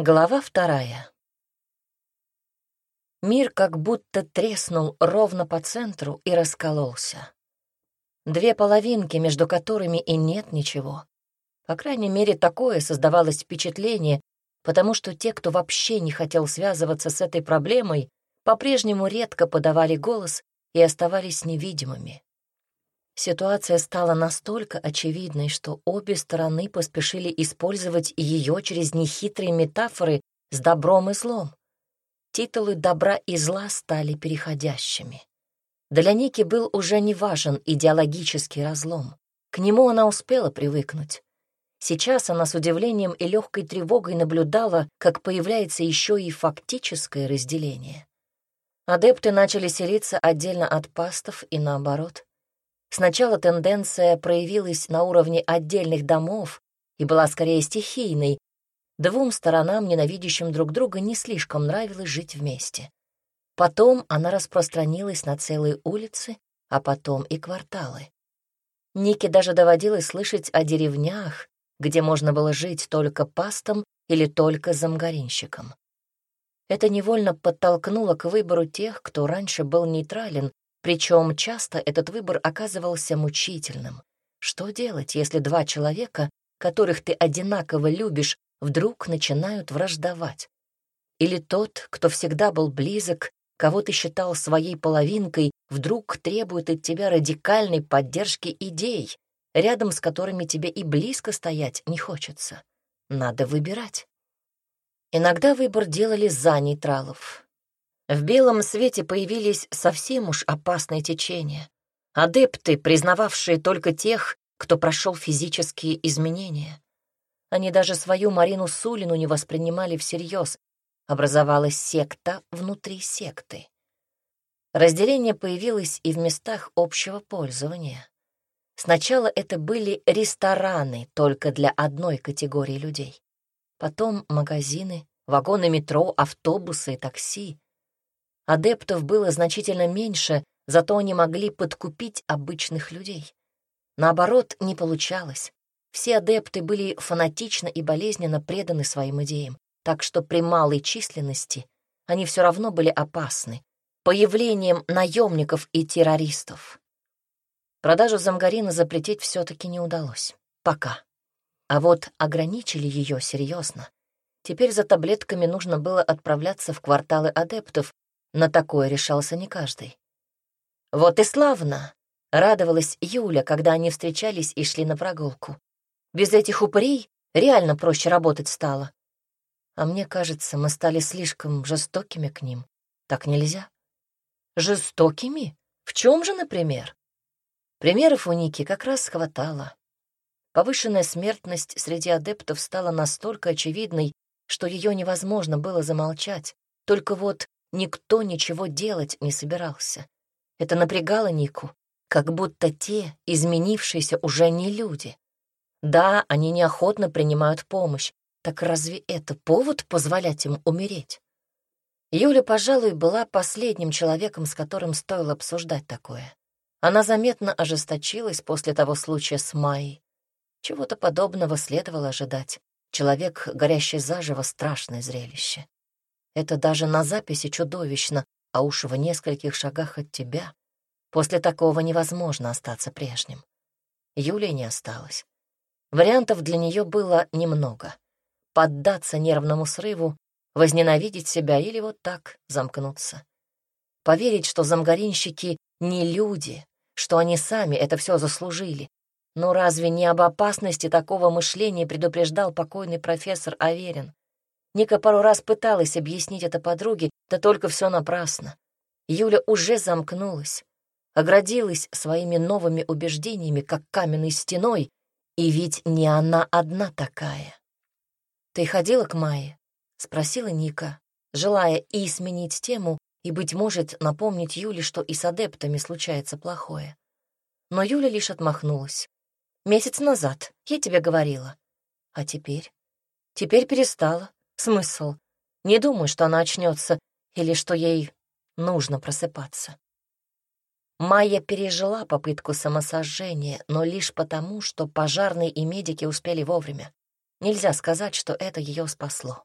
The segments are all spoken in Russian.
Глава вторая. Мир как будто треснул ровно по центру и раскололся. Две половинки, между которыми и нет ничего. По крайней мере, такое создавалось впечатление, потому что те, кто вообще не хотел связываться с этой проблемой, по-прежнему редко подавали голос и оставались невидимыми. Ситуация стала настолько очевидной, что обе стороны поспешили использовать ее через нехитрые метафоры с добром и злом. Титулы добра и зла стали переходящими. Для Ники был уже не важен идеологический разлом. К нему она успела привыкнуть. Сейчас она с удивлением и легкой тревогой наблюдала, как появляется еще и фактическое разделение. Адепты начали селиться отдельно от пастов и наоборот. Сначала тенденция проявилась на уровне отдельных домов и была скорее стихийной. Двум сторонам, ненавидящим друг друга, не слишком нравилось жить вместе. Потом она распространилась на целые улицы, а потом и кварталы. Нике даже доводилось слышать о деревнях, где можно было жить только пастом или только замгаринщиком. Это невольно подтолкнуло к выбору тех, кто раньше был нейтрален причем часто этот выбор оказывался мучительным. Что делать, если два человека, которых ты одинаково любишь, вдруг начинают враждовать? Или тот, кто всегда был близок, кого ты считал своей половинкой, вдруг требует от тебя радикальной поддержки идей, рядом с которыми тебе и близко стоять не хочется. Надо выбирать. Иногда выбор делали за нейтралов, в белом свете появились совсем уж опасные течения. Адепты, признававшие только тех, кто прошел физические изменения. Они даже свою Марину Сулину не воспринимали всерьез. Образовалась секта внутри секты. Разделение появилось и в местах общего пользования. Сначала это были рестораны только для одной категории людей. Потом магазины, вагоны метро, автобусы и такси. Адептов было значительно меньше, зато они могли подкупить обычных людей. Наоборот, не получалось. Все адепты были фанатично и болезненно преданы своим идеям, так что при малой численности они все равно были опасны. Появлением наемников и террористов. Продажу замгарина запретить все-таки не удалось. Пока. А вот ограничили ее серьезно. Теперь за таблетками нужно было отправляться в кварталы адептов, на такое решался не каждый. «Вот и славно!» — радовалась Юля, когда они встречались и шли на прогулку. «Без этих упырей реально проще работать стало. А мне кажется, мы стали слишком жестокими к ним. Так нельзя». «Жестокими? В чем же, например?» Примеров у Ники как раз хватало. Повышенная смертность среди адептов стала настолько очевидной, что ее невозможно было замолчать. Только вот Никто ничего делать не собирался. Это напрягало Нику, как будто те, изменившиеся, уже не люди. Да, они неохотно принимают помощь, так разве это повод позволять им умереть? Юля, пожалуй, была последним человеком, с которым стоило обсуждать такое. Она заметно ожесточилась после того случая с Майей. Чего-то подобного следовало ожидать. Человек, горящий заживо, — страшное зрелище. Это даже на записи чудовищно, а уж в нескольких шагах от тебя. После такого невозможно остаться прежним. Юлия не осталась. Вариантов для нее было немного. Поддаться нервному срыву, возненавидеть себя или вот так замкнуться. Поверить, что замгаринщики не люди, что они сами это все заслужили. Но разве не об опасности такого мышления предупреждал покойный профессор Аверин? Ника пару раз пыталась объяснить это подруге, да только все напрасно. Юля уже замкнулась, оградилась своими новыми убеждениями, как каменной стеной, и ведь не она одна такая. «Ты ходила к Майе?» — спросила Ника, желая и сменить тему, и, быть может, напомнить Юле, что и с адептами случается плохое. Но Юля лишь отмахнулась. «Месяц назад, я тебе говорила. А теперь?» «Теперь перестала. Смысл? Не думаю, что она очнется или что ей нужно просыпаться. Майя пережила попытку самосожжения, но лишь потому, что пожарные и медики успели вовремя. Нельзя сказать, что это ее спасло.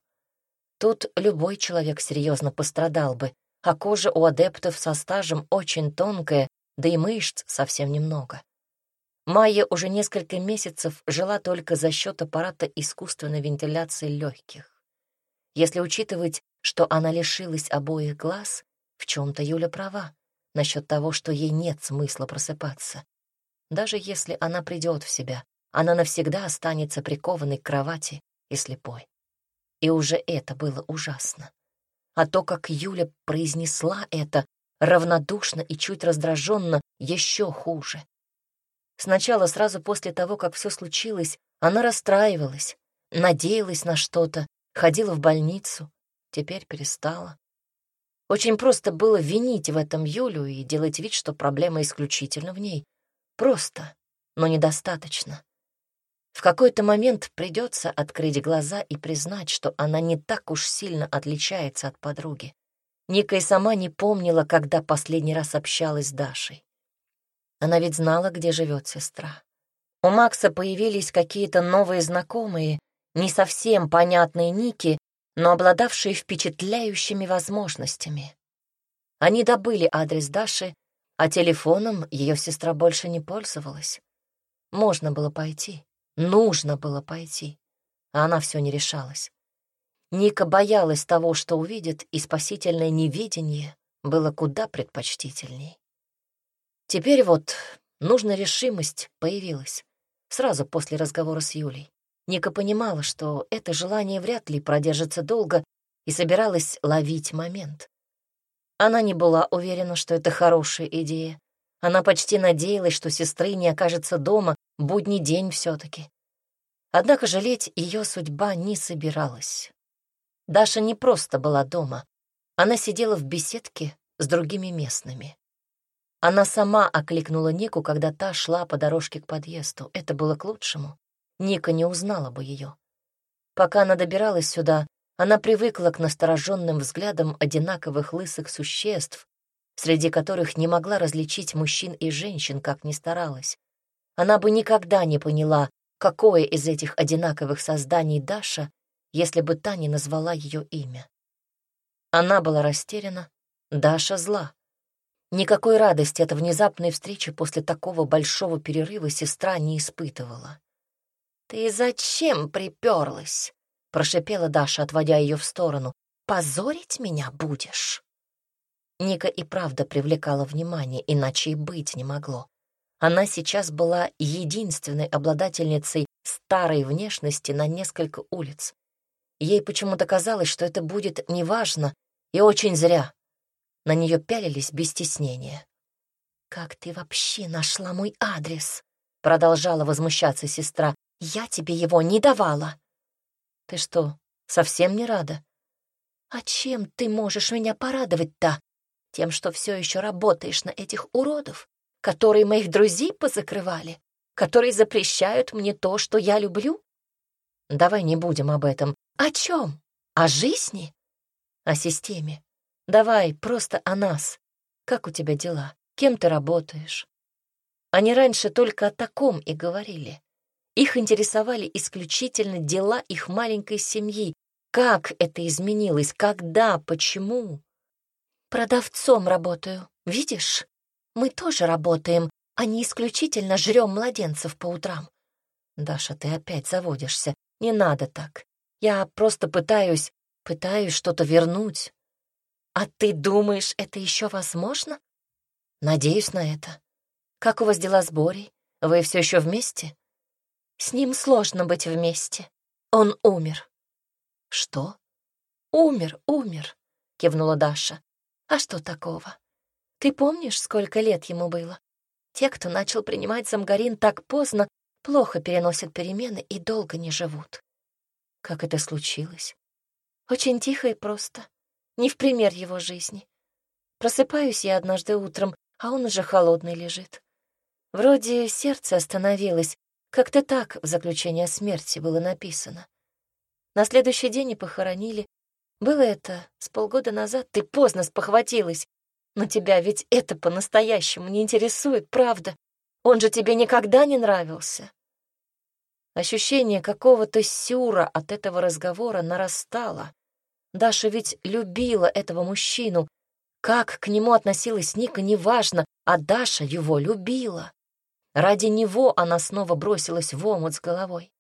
Тут любой человек серьезно пострадал бы, а кожа у адептов со стажем очень тонкая, да и мышц совсем немного. Майя уже несколько месяцев жила только за счет аппарата искусственной вентиляции легких. Если учитывать, что она лишилась обоих глаз, в чем-то Юля права насчет того, что ей нет смысла просыпаться. Даже если она придет в себя, она навсегда останется прикованной к кровати и слепой. И уже это было ужасно. А то, как Юля произнесла это, равнодушно и чуть раздраженно, еще хуже. Сначала, сразу после того, как все случилось, она расстраивалась, надеялась на что-то, ходила в больницу, теперь перестала. Очень просто было винить в этом Юлю и делать вид, что проблема исключительно в ней. Просто, но недостаточно. В какой-то момент придется открыть глаза и признать, что она не так уж сильно отличается от подруги. Ника и сама не помнила, когда последний раз общалась с Дашей. Она ведь знала, где живет сестра. У Макса появились какие-то новые знакомые, не совсем понятные Ники, но обладавшие впечатляющими возможностями. Они добыли адрес Даши, а телефоном ее сестра больше не пользовалась. Можно было пойти. Нужно было пойти, а она все не решалась. Ника боялась того, что увидит, и спасительное невидение было куда предпочтительней. Теперь вот нужная решимость появилась сразу после разговора с Юлей. Ника понимала, что это желание вряд ли продержится долго, и собиралась ловить момент. Она не была уверена, что это хорошая идея. Она почти надеялась, что сестры не окажется дома, будний день все-таки. Однако жалеть ее судьба не собиралась. Даша не просто была дома. Она сидела в беседке с другими местными. Она сама окликнула Нику, когда та шла по дорожке к подъезду. Это было к лучшему. Ника не узнала бы ее. Пока она добиралась сюда, она привыкла к настороженным взглядам одинаковых лысых существ, среди которых не могла различить мужчин и женщин, как ни старалась она бы никогда не поняла, какое из этих одинаковых созданий Даша, если бы та не назвала ее имя. Она была растеряна, Даша зла. Никакой радости от внезапной встречи после такого большого перерыва сестра не испытывала. «Ты зачем приперлась?» — прошипела Даша, отводя ее в сторону. «Позорить меня будешь?» Ника и правда привлекала внимание, иначе и быть не могло. Она сейчас была единственной обладательницей старой внешности на несколько улиц. Ей почему-то казалось, что это будет неважно и очень зря. На нее пялились без стеснения. «Как ты вообще нашла мой адрес?» — продолжала возмущаться сестра. «Я тебе его не давала». «Ты что, совсем не рада?» «А чем ты можешь меня порадовать-то? Тем, что все еще работаешь на этих уродов? которые моих друзей позакрывали, которые запрещают мне то, что я люблю? Давай не будем об этом. О чем? О жизни? О системе. Давай просто о нас. Как у тебя дела? Кем ты работаешь? Они раньше только о таком и говорили. Их интересовали исключительно дела их маленькой семьи. Как это изменилось? Когда? Почему? Продавцом работаю, видишь? Мы тоже работаем, а не исключительно жрем младенцев по утрам. Даша, ты опять заводишься. Не надо так. Я просто пытаюсь, пытаюсь что-то вернуть. А ты думаешь, это еще возможно? Надеюсь на это. Как у вас дела с Борей? Вы все еще вместе? С ним сложно быть вместе. Он умер. Что? Умер, умер, кивнула Даша. А что такого? Ты помнишь, сколько лет ему было? Те, кто начал принимать замгарин так поздно, плохо переносят перемены и долго не живут. Как это случилось? Очень тихо и просто. Не в пример его жизни. Просыпаюсь я однажды утром, а он уже холодный лежит. Вроде сердце остановилось, как-то так в заключении о смерти было написано. На следующий день и похоронили. Было это с полгода назад, ты поздно спохватилась. Но тебя ведь это по-настоящему не интересует, правда? Он же тебе никогда не нравился. Ощущение какого-то сюра от этого разговора нарастало. Даша ведь любила этого мужчину. Как к нему относилась Ника, неважно, а Даша его любила. Ради него она снова бросилась в омут с головой.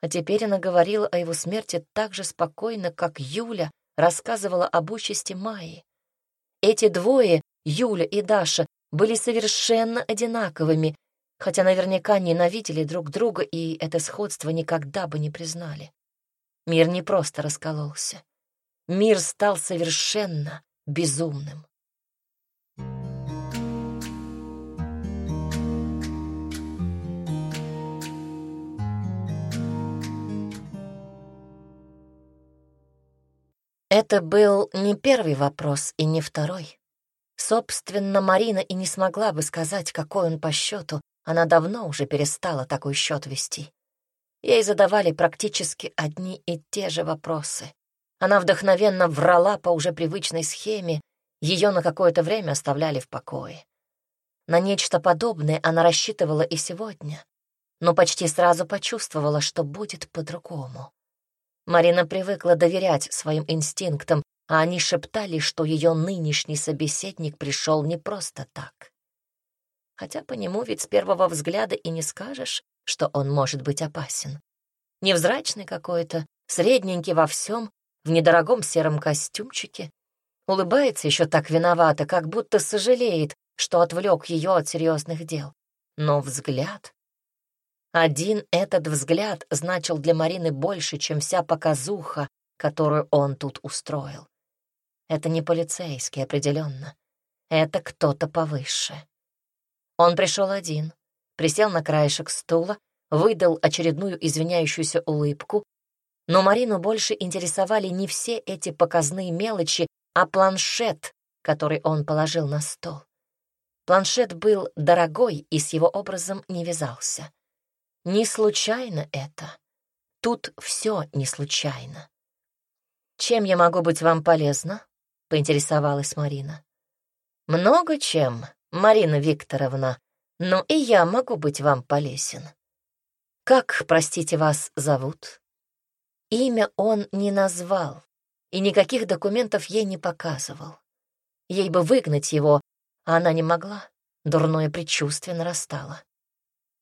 А теперь она говорила о его смерти так же спокойно, как Юля рассказывала об участи Майи. Эти двое, Юля и Даша, были совершенно одинаковыми, хотя наверняка ненавидели друг друга и это сходство никогда бы не признали. Мир не просто раскололся. Мир стал совершенно безумным. Это был не первый вопрос и не второй. Собственно, Марина и не смогла бы сказать, какой он по счету, она давно уже перестала такой счет вести. Ей задавали практически одни и те же вопросы. Она вдохновенно врала по уже привычной схеме, ее на какое-то время оставляли в покое. На нечто подобное она рассчитывала и сегодня, но почти сразу почувствовала, что будет по-другому. Марина привыкла доверять своим инстинктам, а они шептали, что ее нынешний собеседник пришел не просто так хотя по нему ведь с первого взгляда и не скажешь, что он может быть опасен. Невзрачный какой-то, средненький во всем, в недорогом сером костюмчике. Улыбается еще так виновато, как будто сожалеет, что отвлек ее от серьезных дел. Но взгляд... Один этот взгляд значил для Марины больше, чем вся показуха, которую он тут устроил. Это не полицейский, определенно. Это кто-то повыше. Он пришел один, присел на краешек стула, выдал очередную извиняющуюся улыбку, но Марину больше интересовали не все эти показные мелочи, а планшет, который он положил на стол. Планшет был дорогой и с его образом не вязался. Не случайно это. Тут все не случайно. «Чем я могу быть вам полезна?» — поинтересовалась Марина. «Много чем», Марина Викторовна, но и я могу быть вам полезен. Как, простите, вас зовут? Имя он не назвал и никаких документов ей не показывал. Ей бы выгнать его, а она не могла. Дурное предчувствие нарастало.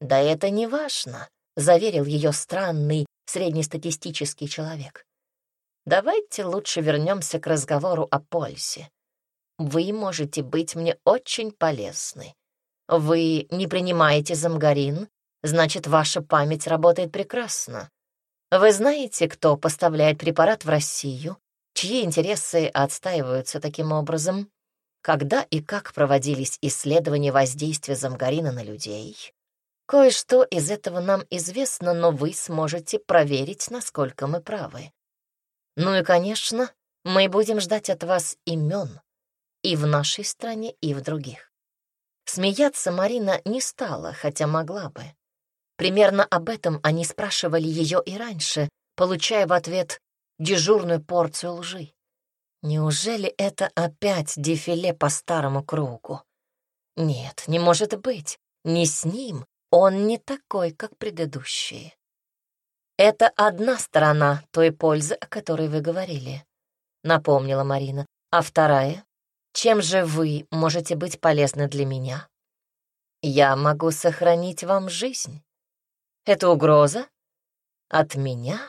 «Да это не важно», — заверил ее странный среднестатистический человек. «Давайте лучше вернемся к разговору о пользе. Вы можете быть мне очень полезны. Вы не принимаете замгарин, значит, ваша память работает прекрасно. Вы знаете, кто поставляет препарат в Россию, чьи интересы отстаиваются таким образом, когда и как проводились исследования воздействия замгарина на людей. Кое-что из этого нам известно, но вы сможете проверить, насколько мы правы. Ну и, конечно, мы будем ждать от вас имен, и в нашей стране, и в других. Смеяться Марина не стала, хотя могла бы. Примерно об этом они спрашивали ее и раньше, получая в ответ дежурную порцию лжи. Неужели это опять дефиле по старому кругу? Нет, не может быть. Не с ним. Он не такой, как предыдущие. Это одна сторона той пользы, о которой вы говорили, напомнила Марина. А вторая чем же вы можете быть полезны для меня? Я могу сохранить вам жизнь. Это угроза? От меня?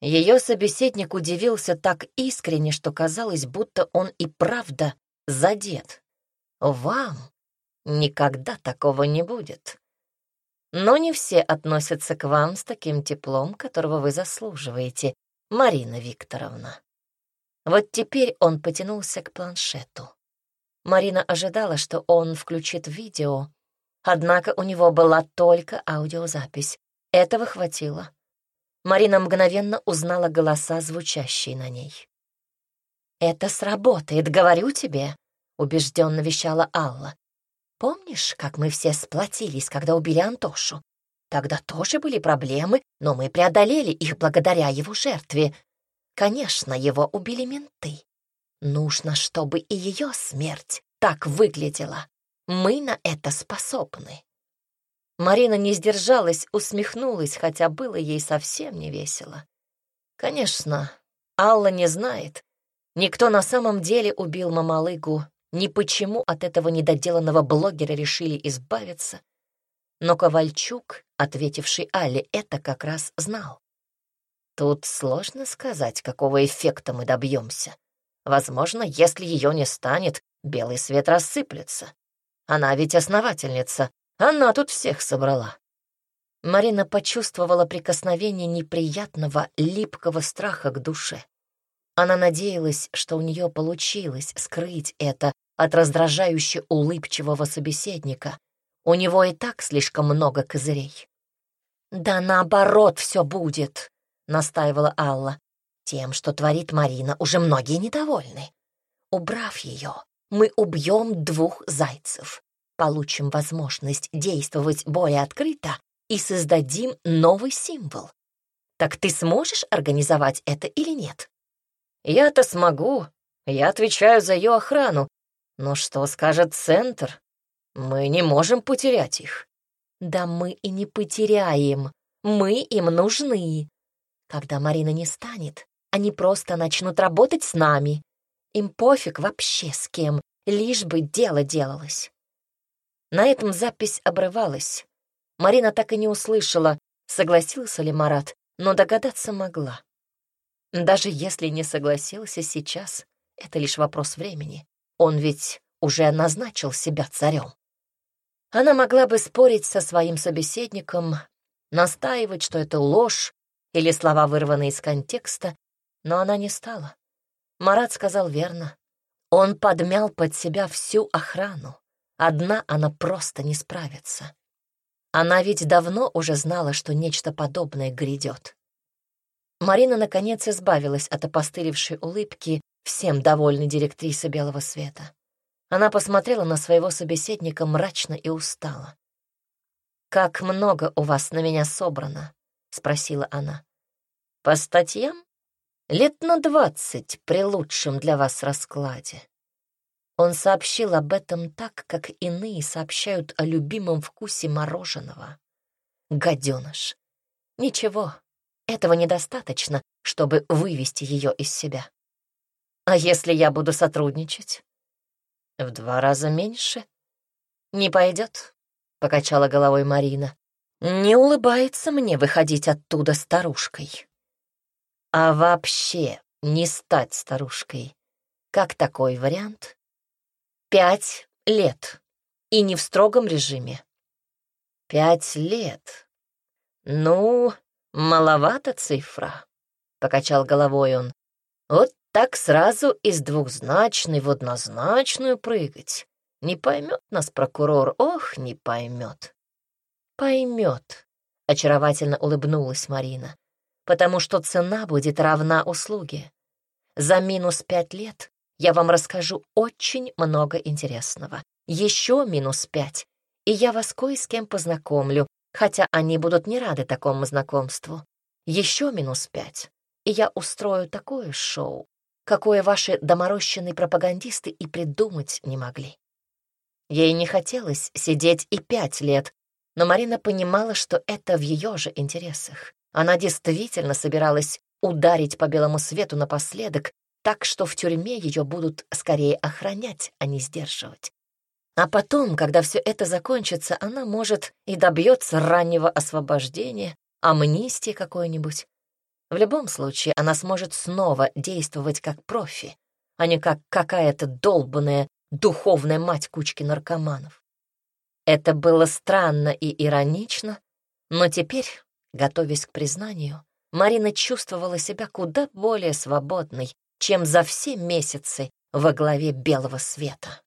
Ее собеседник удивился так искренне, что казалось, будто он и правда задет. Вам никогда такого не будет. Но не все относятся к вам с таким теплом, которого вы заслуживаете, Марина Викторовна. Вот теперь он потянулся к планшету. Марина ожидала, что он включит видео, однако у него была только аудиозапись. Этого хватило. Марина мгновенно узнала голоса, звучащие на ней. «Это сработает, говорю тебе», — убежденно вещала Алла. «Помнишь, как мы все сплотились, когда убили Антошу? Тогда тоже были проблемы, но мы преодолели их благодаря его жертве. Конечно, его убили менты. Нужно, чтобы и ее смерть так выглядела. Мы на это способны. Марина не сдержалась, усмехнулась, хотя было ей совсем не весело. Конечно, Алла не знает, никто на самом деле убил Мамалыгу, ни почему от этого недоделанного блогера решили избавиться, но Ковальчук, ответивший Алле, это как раз знал. Тут сложно сказать, какого эффекта мы добьемся. Возможно, если ее не станет, белый свет рассыплется. Она ведь основательница, она тут всех собрала. Марина почувствовала прикосновение неприятного, липкого страха к душе. Она надеялась, что у нее получилось скрыть это от раздражающе улыбчивого собеседника. У него и так слишком много козырей. «Да наоборот все будет», — настаивала Алла. «Тем, что творит Марина, уже многие недовольны. Убрав ее, мы убьем двух зайцев, получим возможность действовать более открыто и создадим новый символ. Так ты сможешь организовать это или нет? Я-то смогу. Я отвечаю за ее охрану. Но что скажет центр? Мы не можем потерять их. Да мы и не потеряем. Мы им нужны. Когда Марина не станет, они просто начнут работать с нами. Им пофиг вообще с кем, лишь бы дело делалось. На этом запись обрывалась. Марина так и не услышала, согласился ли Марат, но догадаться могла. Даже если не согласился сейчас, это лишь вопрос времени. Он ведь уже назначил себя царем. Она могла бы спорить со своим собеседником, настаивать, что это ложь или слова, вырванные из контекста, но она не стала. Марат сказал верно. Он подмял под себя всю охрану. Одна она просто не справится. Она ведь давно уже знала, что нечто подобное грядет. Марина, наконец, избавилась от опостылевшей улыбки, всем довольной директрисы Белого Света. Она посмотрела на своего собеседника мрачно и устала. «Как много у вас на меня собрано?» — спросила она. «По статьям? Лет на двадцать при лучшем для вас раскладе. Он сообщил об этом так, как иные сообщают о любимом вкусе мороженого. Гаденыш. Ничего, этого недостаточно, чтобы вывести ее из себя. А если я буду сотрудничать? В два раза меньше? Не пойдет, покачала головой Марина. Не улыбается мне выходить оттуда старушкой. А вообще не стать старушкой. Как такой вариант? Пять лет. И не в строгом режиме. Пять лет. Ну, маловато цифра, — покачал головой он. Вот так сразу из двухзначной в однозначную прыгать. Не поймет нас прокурор, ох, не поймет. Поймет, — очаровательно улыбнулась Марина, потому что цена будет равна услуге. За минус пять лет я вам расскажу очень много интересного. Еще минус пять, и я вас кое с кем познакомлю, хотя они будут не рады такому знакомству. Еще минус пять, и я устрою такое шоу, какое ваши доморощенные пропагандисты и придумать не могли. Ей не хотелось сидеть и пять лет, но Марина понимала, что это в ее же интересах. Она действительно собиралась ударить по белому свету напоследок так что в тюрьме ее будут скорее охранять, а не сдерживать. А потом, когда все это закончится, она, может, и добьется раннего освобождения, амнистии какой-нибудь. В любом случае, она сможет снова действовать как профи, а не как какая-то долбанная духовная мать кучки наркоманов. Это было странно и иронично, но теперь, готовясь к признанию, Марина чувствовала себя куда более свободной, чем за все месяцы во главе белого света.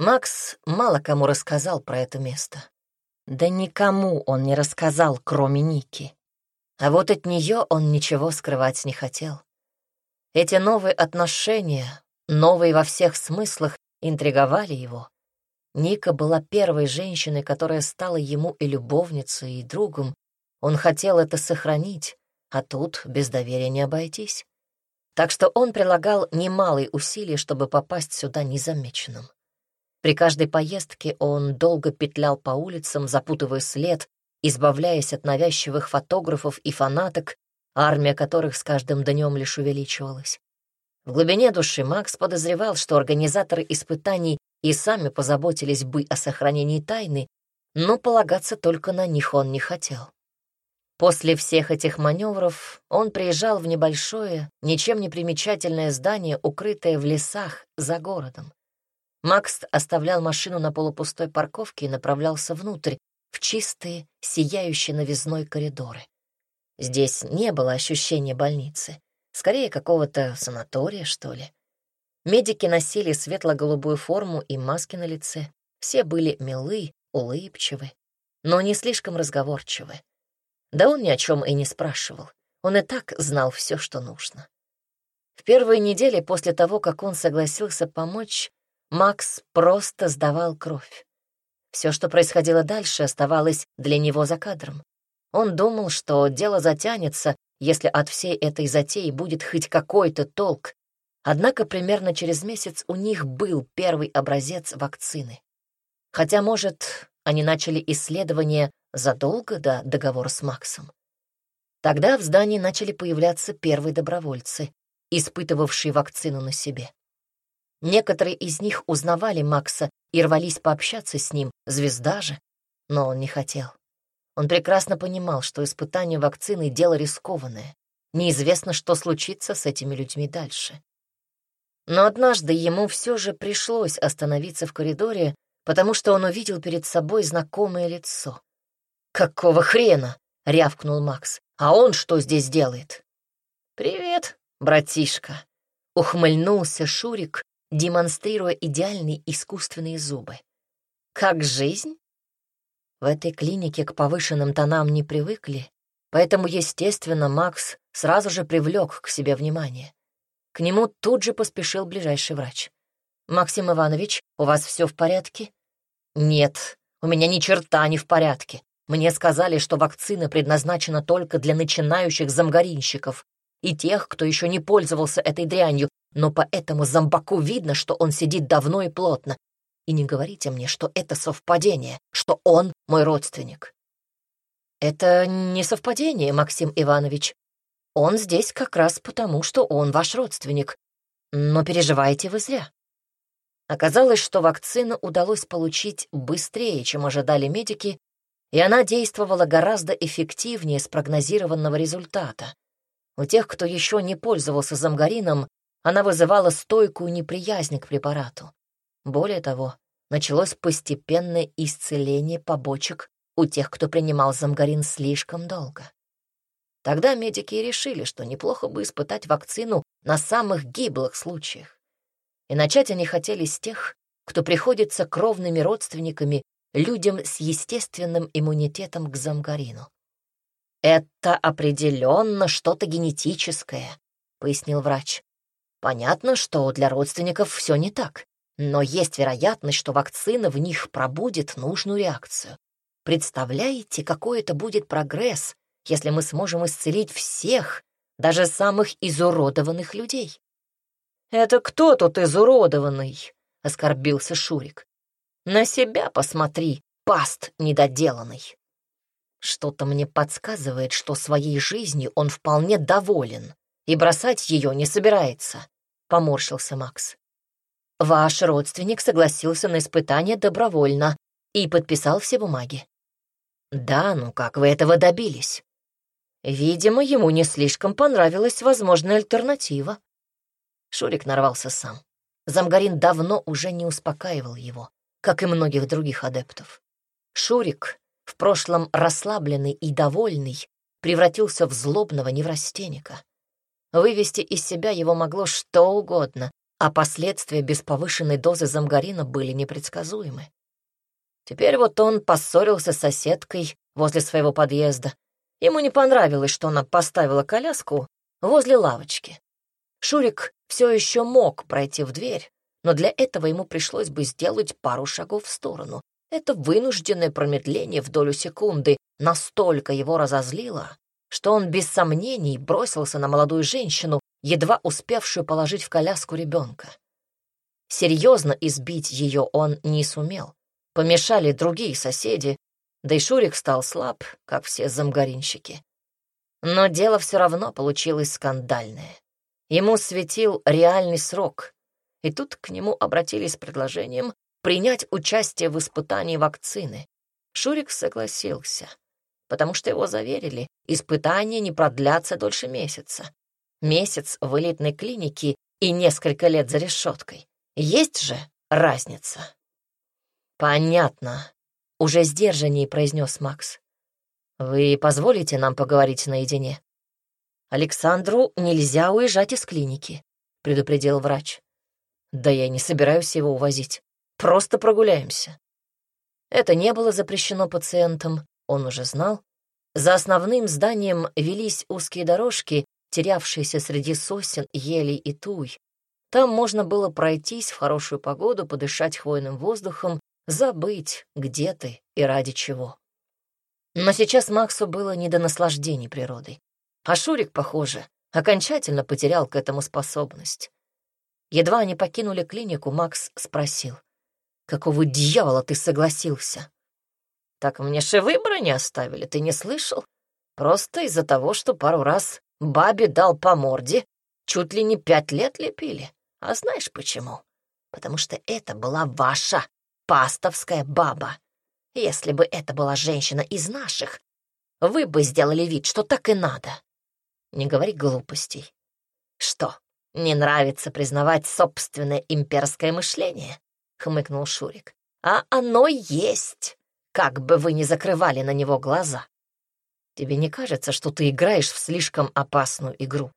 Макс мало кому рассказал про это место. Да никому он не рассказал, кроме Ники. А вот от нее он ничего скрывать не хотел. Эти новые отношения, новые во всех смыслах, интриговали его. Ника была первой женщиной, которая стала ему и любовницей, и другом. Он хотел это сохранить, а тут без доверия не обойтись. Так что он прилагал немалые усилия, чтобы попасть сюда незамеченным. При каждой поездке он долго петлял по улицам, запутывая след, избавляясь от навязчивых фотографов и фанаток, армия которых с каждым днем лишь увеличивалась. В глубине души Макс подозревал, что организаторы испытаний и сами позаботились бы о сохранении тайны, но полагаться только на них он не хотел. После всех этих маневров он приезжал в небольшое, ничем не примечательное здание, укрытое в лесах за городом. Макс оставлял машину на полупустой парковке и направлялся внутрь, в чистые, сияющие новизной коридоры. Здесь не было ощущения больницы, скорее какого-то санатория, что ли. Медики носили светло-голубую форму и маски на лице. Все были милы, улыбчивы, но не слишком разговорчивы. Да он ни о чем и не спрашивал. Он и так знал все, что нужно. В первые недели после того, как он согласился помочь, Макс просто сдавал кровь. Все, что происходило дальше, оставалось для него за кадром. Он думал, что дело затянется, если от всей этой затеи будет хоть какой-то толк. Однако примерно через месяц у них был первый образец вакцины. Хотя, может, они начали исследование задолго до договора с Максом. Тогда в здании начали появляться первые добровольцы, испытывавшие вакцину на себе. Некоторые из них узнавали Макса и рвались пообщаться с ним, звезда же, но он не хотел. Он прекрасно понимал, что испытание вакцины — дело рискованное. Неизвестно, что случится с этими людьми дальше. Но однажды ему все же пришлось остановиться в коридоре, потому что он увидел перед собой знакомое лицо. «Какого хрена?» — рявкнул Макс. «А он что здесь делает?» «Привет, братишка», — ухмыльнулся Шурик, демонстрируя идеальные искусственные зубы. «Как жизнь?» В этой клинике к повышенным тонам не привыкли, поэтому, естественно, Макс сразу же привлек к себе внимание. К нему тут же поспешил ближайший врач. «Максим Иванович, у вас все в порядке?» «Нет, у меня ни черта не в порядке. Мне сказали, что вакцина предназначена только для начинающих замгаринщиков и тех, кто еще не пользовался этой дрянью, но по этому зомбаку видно, что он сидит давно и плотно. И не говорите мне, что это совпадение, что он мой родственник. Это не совпадение, Максим Иванович. Он здесь как раз потому, что он ваш родственник. Но переживаете вы зря. Оказалось, что вакцину удалось получить быстрее, чем ожидали медики, и она действовала гораздо эффективнее спрогнозированного результата. У тех, кто еще не пользовался замгарином, она вызывала стойкую неприязнь к препарату. Более того, началось постепенное исцеление побочек у тех, кто принимал замгарин слишком долго. Тогда медики решили, что неплохо бы испытать вакцину на самых гиблых случаях. И начать они хотели с тех, кто приходится кровными родственниками людям с естественным иммунитетом к замгарину. «Это определенно что-то генетическое», — пояснил врач. «Понятно, что для родственников все не так, но есть вероятность, что вакцина в них пробудет нужную реакцию. Представляете, какой это будет прогресс, если мы сможем исцелить всех, даже самых изуродованных людей?» «Это кто тут изуродованный?» — оскорбился Шурик. На себя посмотри, паст недоделанный. Что-то мне подсказывает, что своей жизнью он вполне доволен и бросать ее не собирается, — поморщился Макс. Ваш родственник согласился на испытание добровольно и подписал все бумаги. Да, ну как вы этого добились? Видимо, ему не слишком понравилась возможная альтернатива. Шурик нарвался сам. Замгарин давно уже не успокаивал его как и многих других адептов. Шурик, в прошлом расслабленный и довольный, превратился в злобного неврастенника. Вывести из себя его могло что угодно, а последствия без повышенной дозы замгарина были непредсказуемы. Теперь вот он поссорился с соседкой возле своего подъезда. Ему не понравилось, что она поставила коляску возле лавочки. Шурик все еще мог пройти в дверь, но для этого ему пришлось бы сделать пару шагов в сторону. Это вынужденное промедление в долю секунды настолько его разозлило, что он без сомнений бросился на молодую женщину, едва успевшую положить в коляску ребенка. Серьезно избить ее он не сумел. Помешали другие соседи, да и Шурик стал слаб, как все замгаринщики. Но дело все равно получилось скандальное. Ему светил реальный срок, и тут к нему обратились с предложением принять участие в испытании вакцины. Шурик согласился, потому что его заверили, испытания не продлятся дольше месяца. Месяц в элитной клинике и несколько лет за решеткой. Есть же разница. «Понятно», — уже сдержаннее произнес Макс. «Вы позволите нам поговорить наедине?» «Александру нельзя уезжать из клиники», — предупредил врач. «Да я не собираюсь его увозить. Просто прогуляемся». Это не было запрещено пациентам, он уже знал. За основным зданием велись узкие дорожки, терявшиеся среди сосен, елей и туй. Там можно было пройтись в хорошую погоду, подышать хвойным воздухом, забыть, где ты и ради чего. Но сейчас Максу было не до наслаждений природой. А Шурик, похоже, окончательно потерял к этому способность. Едва они покинули клинику, Макс спросил, «Какого дьявола ты согласился?» «Так мне же выбора не оставили, ты не слышал? Просто из-за того, что пару раз бабе дал по морде, чуть ли не пять лет лепили. А знаешь почему? Потому что это была ваша пастовская баба. Если бы это была женщина из наших, вы бы сделали вид, что так и надо. Не говори глупостей. Что, не нравится признавать собственное имперское мышление? Хмыкнул Шурик. А оно есть, как бы вы ни закрывали на него глаза. Тебе не кажется, что ты играешь в слишком опасную игру?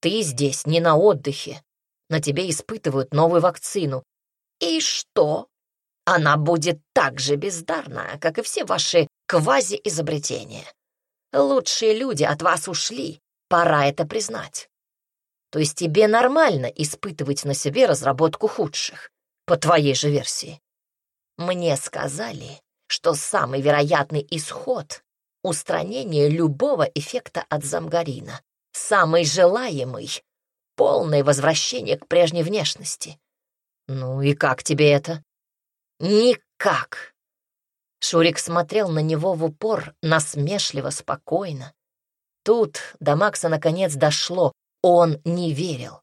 Ты здесь не на отдыхе. На тебе испытывают новую вакцину. И что? Она будет так же бездарна, как и все ваши квази-изобретения. Лучшие люди от вас ушли, пора это признать. То есть тебе нормально испытывать на себе разработку худших, по твоей же версии. Мне сказали, что самый вероятный исход — устранение любого эффекта от замгарина, самый желаемый — полное возвращение к прежней внешности. Ну и как тебе это? Никак. Шурик смотрел на него в упор, насмешливо, спокойно. Тут до Макса наконец дошло, он не верил.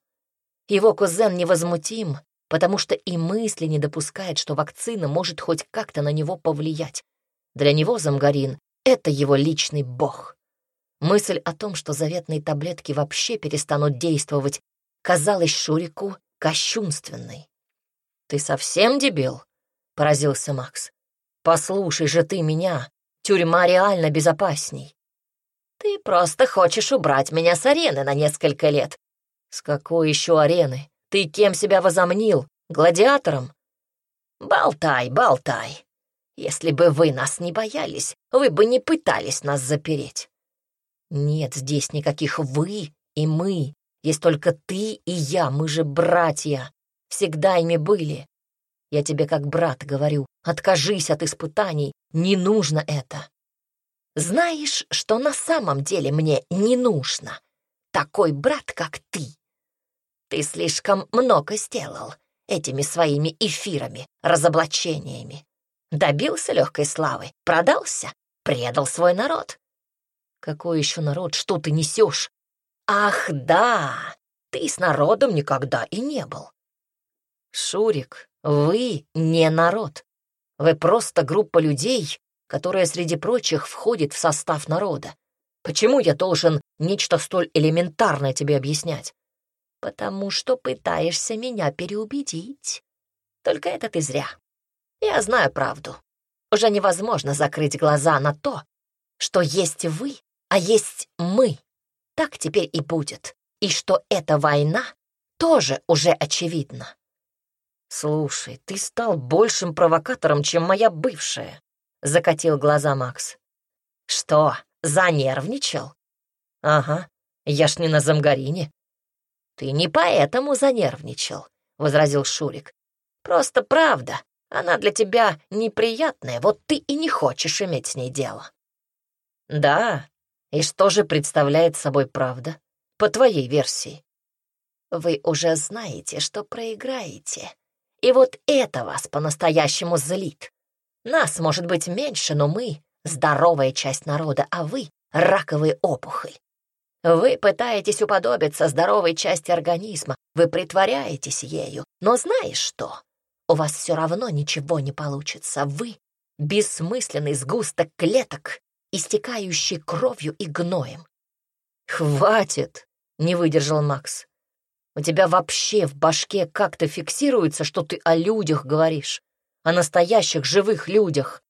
Его кузен невозмутим, потому что и мысли не допускает, что вакцина может хоть как-то на него повлиять. Для него Замгарин — это его личный бог. Мысль о том, что заветные таблетки вообще перестанут действовать, казалась Шурику кощунственной. «Ты совсем дебил?» — поразился Макс. «Послушай же ты меня, тюрьма реально безопасней». «Ты просто хочешь убрать меня с арены на несколько лет». «С какой еще арены? Ты кем себя возомнил? Гладиатором?» «Болтай, болтай. Если бы вы нас не боялись, вы бы не пытались нас запереть». «Нет здесь никаких «вы» и «мы». Есть только ты и я, мы же братья. Всегда ими были. Я тебе как брат говорю, откажись от испытаний, не нужно это. Знаешь, что на самом деле мне не нужно? Такой брат, как ты. Ты слишком много сделал этими своими эфирами, разоблачениями. Добился легкой славы, продался, предал свой народ. Какой еще народ, что ты несешь? Ах, да, ты с народом никогда и не был. Шурик, вы не народ. Вы просто группа людей, которая среди прочих входит в состав народа. Почему я должен нечто столь элементарное тебе объяснять? Потому что пытаешься меня переубедить. Только это ты зря. Я знаю правду. Уже невозможно закрыть глаза на то, что есть вы, а есть мы. Так теперь и будет. И что эта война тоже уже очевидно. «Слушай, ты стал большим провокатором, чем моя бывшая», — закатил глаза Макс. «Что, занервничал?» «Ага, я ж не на Замгарине». «Ты не поэтому занервничал», — возразил Шурик. «Просто правда, она для тебя неприятная, вот ты и не хочешь иметь с ней дело». «Да, и что же представляет собой правда, по твоей версии?» вы уже знаете, что проиграете. И вот это вас по-настоящему злит. Нас может быть меньше, но мы — здоровая часть народа, а вы — раковые опухоль. Вы пытаетесь уподобиться здоровой части организма, вы притворяетесь ею, но знаешь что? У вас все равно ничего не получится. Вы — бессмысленный сгусток клеток, истекающий кровью и гноем. «Хватит!» — не выдержал Макс. «У тебя вообще в башке как-то фиксируется, что ты о людях говоришь, о настоящих живых людях?»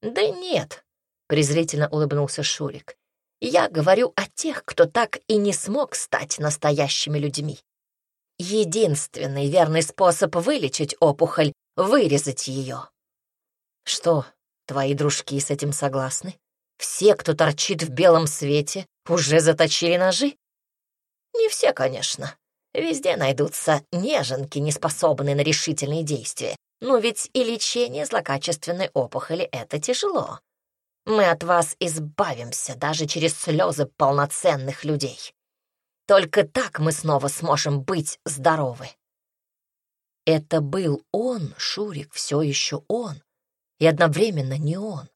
«Да нет», — презрительно улыбнулся Шурик. Я говорю о тех, кто так и не смог стать настоящими людьми. Единственный верный способ вылечить опухоль — вырезать ее. Что, твои дружки с этим согласны? Все, кто торчит в белом свете, уже заточили ножи? Не все, конечно. Везде найдутся неженки, неспособные на решительные действия. Но ведь и лечение злокачественной опухоли — это тяжело. Мы от вас избавимся даже через слезы полноценных людей. Только так мы снова сможем быть здоровы. Это был он, Шурик, все еще он, и одновременно не он.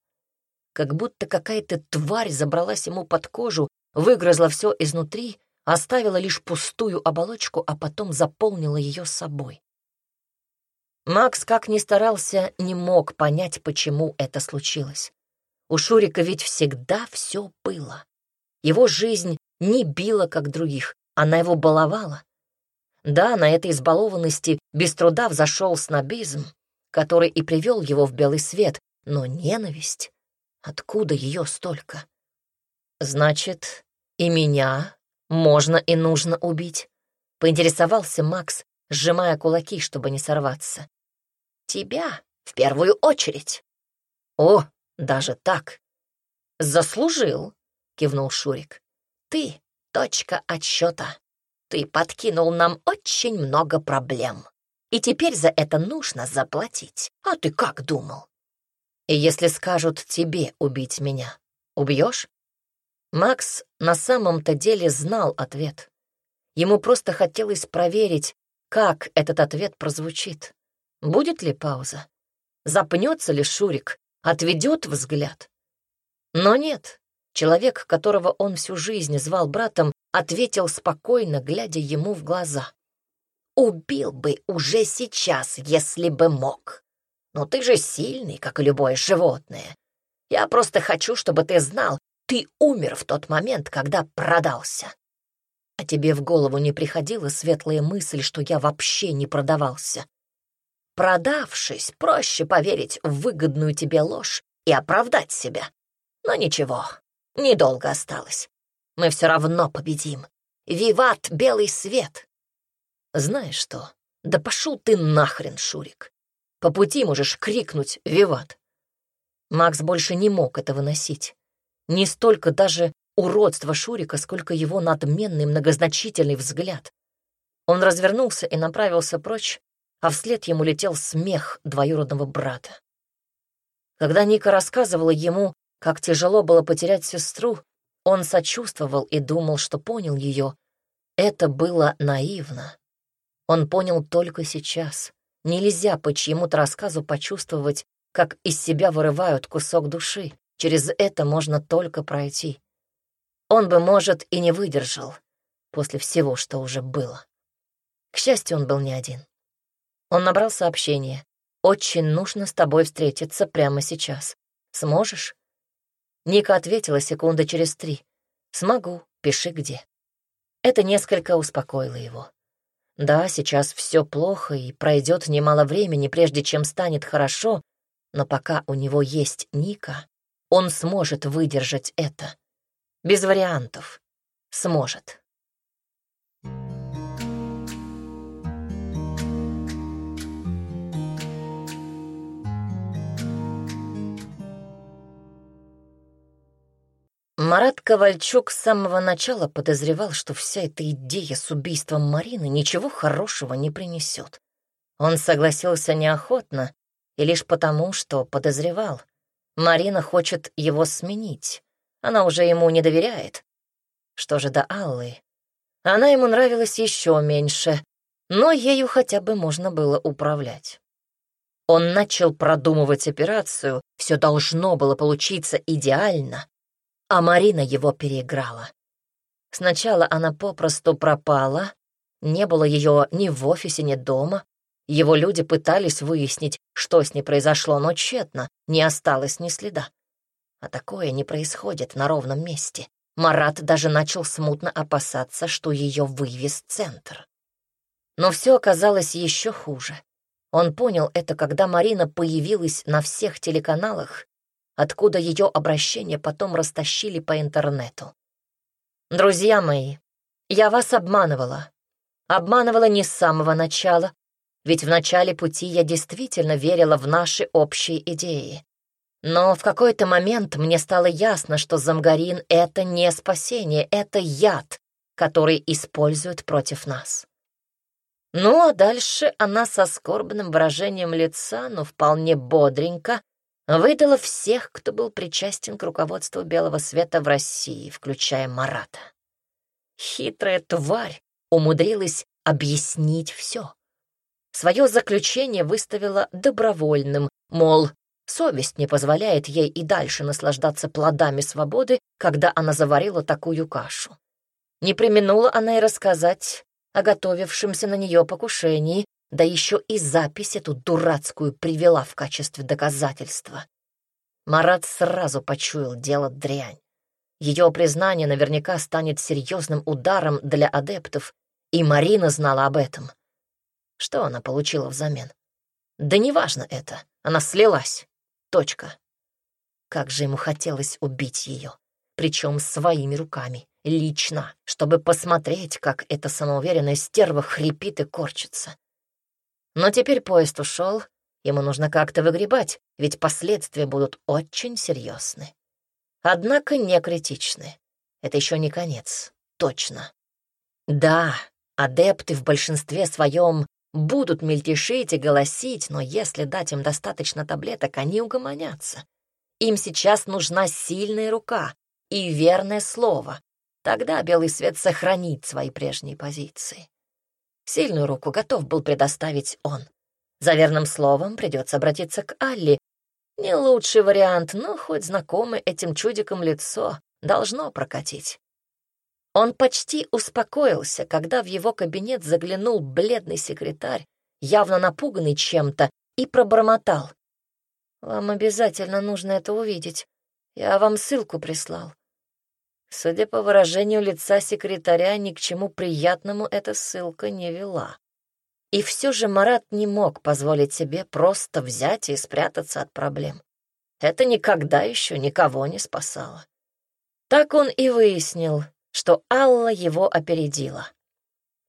Как будто какая-то тварь забралась ему под кожу, выгрызла все изнутри, оставила лишь пустую оболочку, а потом заполнила ее собой. Макс, как ни старался, не мог понять, почему это случилось. У Шурика ведь всегда все было. Его жизнь не била, как других, она его баловала. Да, на этой избалованности без труда взошел снобизм, который и привел его в белый свет, но ненависть, откуда ее столько? Значит, и меня можно и нужно убить, поинтересовался Макс, сжимая кулаки, чтобы не сорваться. Тебя в первую очередь. О, даже так? Заслужил, кивнул Шурик. Ты — точка отсчета. Ты подкинул нам очень много проблем. И теперь за это нужно заплатить. А ты как думал? И если скажут тебе убить меня, убьешь? Макс на самом-то деле знал ответ. Ему просто хотелось проверить, как этот ответ прозвучит. Будет ли пауза? Запнется ли Шурик отведет взгляд. Но нет, человек, которого он всю жизнь звал братом, ответил спокойно, глядя ему в глаза. «Убил бы уже сейчас, если бы мог. Но ты же сильный, как и любое животное. Я просто хочу, чтобы ты знал, ты умер в тот момент, когда продался. А тебе в голову не приходила светлая мысль, что я вообще не продавался? Продавшись, проще поверить в выгодную тебе ложь и оправдать себя. Но ничего, недолго осталось. Мы все равно победим. Виват белый свет! Знаешь что? Да пошел ты нахрен, Шурик. По пути можешь крикнуть «Виват!». Макс больше не мог это выносить. Не столько даже уродство Шурика, сколько его надменный многозначительный взгляд. Он развернулся и направился прочь, а вслед ему летел смех двоюродного брата. Когда Ника рассказывала ему, как тяжело было потерять сестру, он сочувствовал и думал, что понял ее. Это было наивно. Он понял только сейчас. Нельзя по чьему-то рассказу почувствовать, как из себя вырывают кусок души. Через это можно только пройти. Он бы, может, и не выдержал после всего, что уже было. К счастью, он был не один. Он набрал сообщение. «Очень нужно с тобой встретиться прямо сейчас. Сможешь?» Ника ответила секунды через три. «Смогу, пиши где». Это несколько успокоило его. Да, сейчас все плохо, и пройдет немало времени, прежде чем станет хорошо, но пока у него есть Ника, он сможет выдержать это. Без вариантов. Сможет. Марат Ковальчук с самого начала подозревал, что вся эта идея с убийством Марины ничего хорошего не принесет. Он согласился неохотно и лишь потому, что подозревал. Марина хочет его сменить. Она уже ему не доверяет. Что же до Аллы? Она ему нравилась еще меньше, но ею хотя бы можно было управлять. Он начал продумывать операцию, все должно было получиться идеально, а Марина его переиграла. Сначала она попросту пропала, не было ее ни в офисе, ни дома. Его люди пытались выяснить, что с ней произошло, но тщетно, не осталось ни следа. А такое не происходит на ровном месте. Марат даже начал смутно опасаться, что ее вывез центр. Но все оказалось еще хуже. Он понял это, когда Марина появилась на всех телеканалах, откуда ее обращение потом растащили по интернету. «Друзья мои, я вас обманывала. Обманывала не с самого начала, ведь в начале пути я действительно верила в наши общие идеи. Но в какой-то момент мне стало ясно, что замгарин — это не спасение, это яд, который используют против нас. Ну, а дальше она со скорбным выражением лица, но вполне бодренько, выдала всех, кто был причастен к руководству Белого Света в России, включая Марата. Хитрая тварь умудрилась объяснить все. Свое заключение выставила добровольным, мол, Совесть не позволяет ей и дальше наслаждаться плодами свободы, когда она заварила такую кашу. Не применула она и рассказать о готовившемся на нее покушении, да еще и запись эту дурацкую привела в качестве доказательства. Марат сразу почуял дело дрянь. Ее признание наверняка станет серьезным ударом для адептов, и Марина знала об этом. Что она получила взамен? Да неважно это, она слилась. Точка. Как же ему хотелось убить ее, причем своими руками, лично, чтобы посмотреть, как эта самоуверенная стерва хрипит и корчится. Но теперь поезд ушел, ему нужно как-то выгребать, ведь последствия будут очень серьезны. Однако не критичны. Это еще не конец, точно. Да, адепты в большинстве своем Будут мельтешить и голосить, но если дать им достаточно таблеток, они угомонятся. Им сейчас нужна сильная рука и верное слово. Тогда белый свет сохранит свои прежние позиции. Сильную руку готов был предоставить он. За верным словом придется обратиться к Алли. Не лучший вариант, но хоть знакомый этим чудиком лицо должно прокатить. Он почти успокоился, когда в его кабинет заглянул бледный секретарь, явно напуганный чем-то, и пробормотал. «Вам обязательно нужно это увидеть. Я вам ссылку прислал». Судя по выражению лица секретаря, ни к чему приятному эта ссылка не вела. И все же Марат не мог позволить себе просто взять и спрятаться от проблем. Это никогда еще никого не спасало. Так он и выяснил, что Алла его опередила.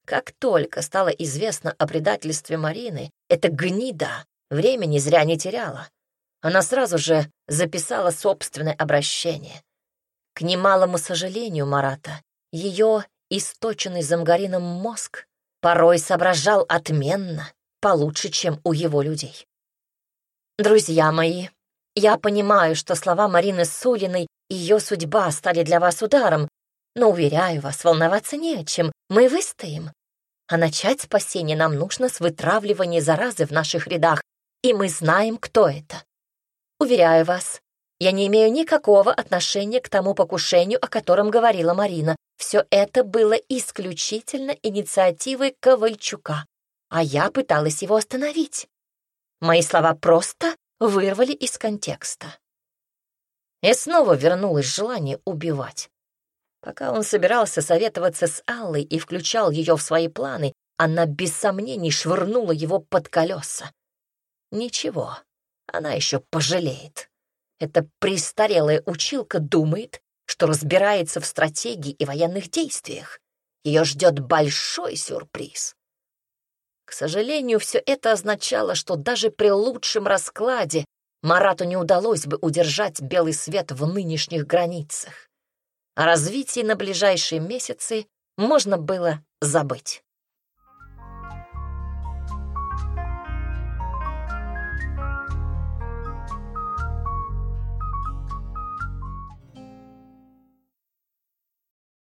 Как только стало известно о предательстве Марины, эта гнида времени зря не теряла. Она сразу же записала собственное обращение. К немалому сожалению Марата, ее источенный замгарином мозг порой соображал отменно, получше, чем у его людей. «Друзья мои, я понимаю, что слова Марины Сулиной и ее судьба стали для вас ударом, но, уверяю вас, волноваться не о чем, мы выстоим. А начать спасение нам нужно с вытравливания заразы в наших рядах, и мы знаем, кто это. Уверяю вас, я не имею никакого отношения к тому покушению, о котором говорила Марина. Все это было исключительно инициативой Ковальчука, а я пыталась его остановить. Мои слова просто вырвали из контекста. И снова вернулось желание убивать. Пока он собирался советоваться с Аллой и включал ее в свои планы, она без сомнений швырнула его под колеса. Ничего, она еще пожалеет. Эта престарелая училка думает, что разбирается в стратегии и военных действиях. Ее ждет большой сюрприз. К сожалению, все это означало, что даже при лучшем раскладе Марату не удалось бы удержать белый свет в нынешних границах. О развитии на ближайшие месяцы можно было забыть.